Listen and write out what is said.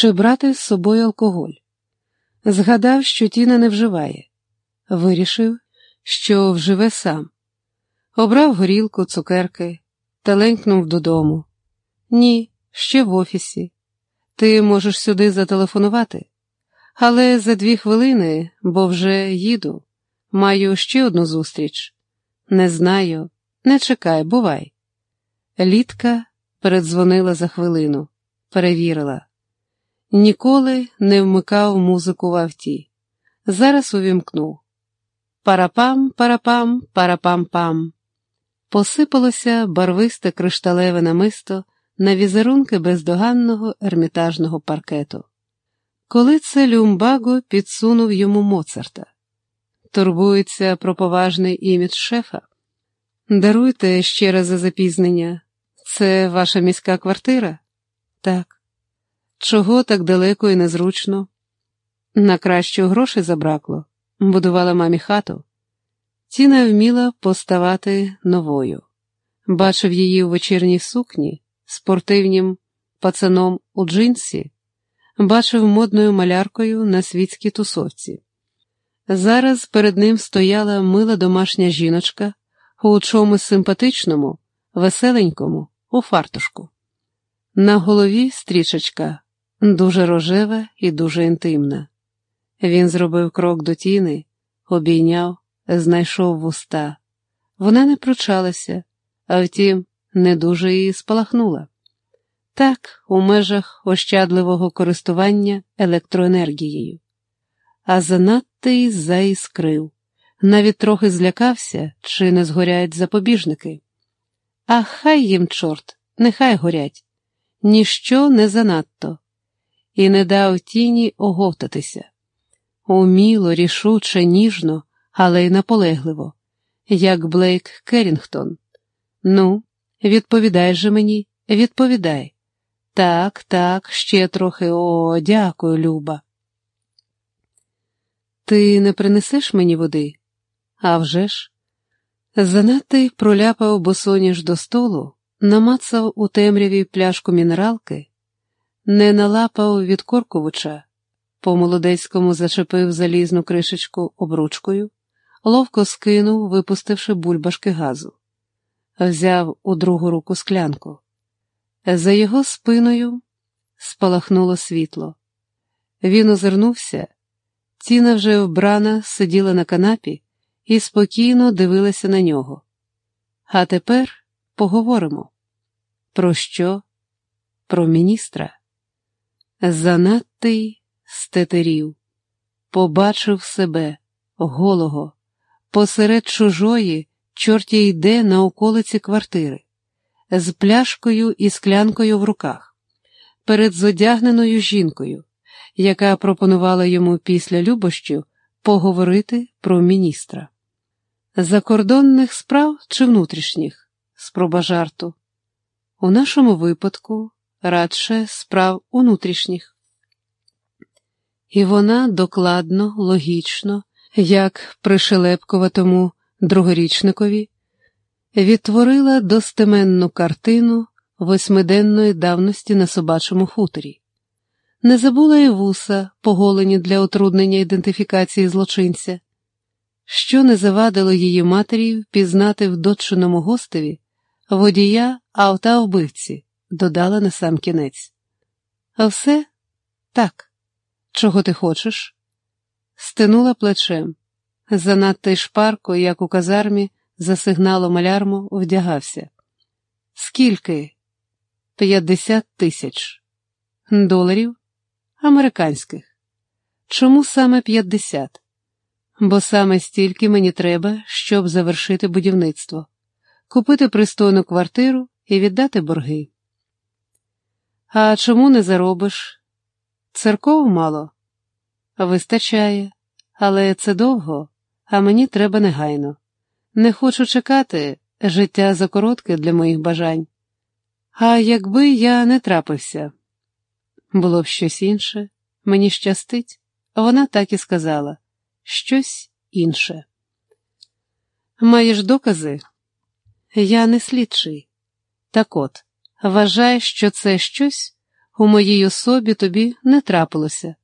чи брати з собою алкоголь. Згадав, що Тіна не вживає. Вирішив, що вживе сам. Обрав горілку, цукерки та ленькнув додому. Ні, ще в офісі. Ти можеш сюди зателефонувати. Але за дві хвилини, бо вже їду, маю ще одну зустріч. Не знаю, не чекай, бувай. Літка передзвонила за хвилину, перевірила. Ніколи не вмикав музику в авті. Зараз увімкнув. Парапам, парапам, парапам-пам. Посипалося барвисте кришталеве намисто на візерунки бездоганного ермітажного паркету. Коли це Люмбаго підсунув йому Моцарта, турбується про поважний імідж шефа. Даруйте ще раз за запізнення. Це ваша міська квартира? Так. Чого так далеко і незручно? На кращу грошей забракло, будувала мамі хату. Тіна вміла поставати новою. Бачив її у вечірній сукні, спортивнім пацаном у джинсі, бачив модною маляркою на світській тусовці. Зараз перед ним стояла мила домашня жіночка у чомусь симпатичному, веселенькому, у фартушку. На голові стрічечка, дуже рожева і дуже інтимна. Він зробив крок до тіни, обійняв, знайшов вуста. Вона не пручалася, а втім, не дуже її спалахнула. Так, у межах ощадливого користування електроенергією. А занадто й заіскрив, навіть трохи злякався, чи не згоряють запобіжники. А хай їм, чорт, нехай горять, ніщо не занадто, і не дав тіні оговтатися. Уміло, рішуче, ніжно, але й наполегливо, як Блейк Керрінгтон. Ну, відповідай же мені, відповідай. Так, так, ще трохи о, дякую, Люба. Ти не принесеш мені води? А вже ж. Занадто проляпав босоніж до столу, намацав у темряві пляшку мінералки, не налапав від Корковича, по молодецькому зачепив залізну кришечку обручкою, ловко скинув, випустивши бульбашки газу, взяв у другу руку склянку. За його спиною спалахнуло світло. Він озирнувся, ціна вже вбрана, сиділа на канапі і спокійно дивилася на нього. А тепер поговоримо. Про що? Про міністра. Занадтий стетерів, побачив себе голого, посеред чужої, чорті йде на околиці квартири. З пляшкою і склянкою в руках, перед зодягненою жінкою, яка пропонувала йому після любощів поговорити про міністра. Закордонних справ чи внутрішніх, спроба жарту. У нашому випадку радше справ внутрішніх. І вона докладно, логічно, як пришелепкуватому другорічникові, відтворила достеменну картину восьмиденної давності на собачому хуторі, не забула і вуса, поголені для утруднення ідентифікації злочинця, що не завадило її матері впізнати в дочиному гостеві водія авта вбивці, додала на сам кінець. А все так, чого ти хочеш? Стинула плечем, занадто й шпарко, як у казармі за сигналом алярму вдягався. Скільки? П'ятдесят тисяч доларів американських. Чому саме п'ятдесят? Бо саме стільки мені треба, щоб завершити будівництво, купити пристойну квартиру і віддати борги. А чому не заробиш? Церков мало? Вистачає, але це довго, а мені треба негайно. Не хочу чекати, життя закоротке для моїх бажань. А якби я не трапився, було б щось інше, мені щастить, вона так і сказала щось інше. Маєш докази? Я не слідчий. Так от, вважай, що це щось у моїй особі тобі не трапилося.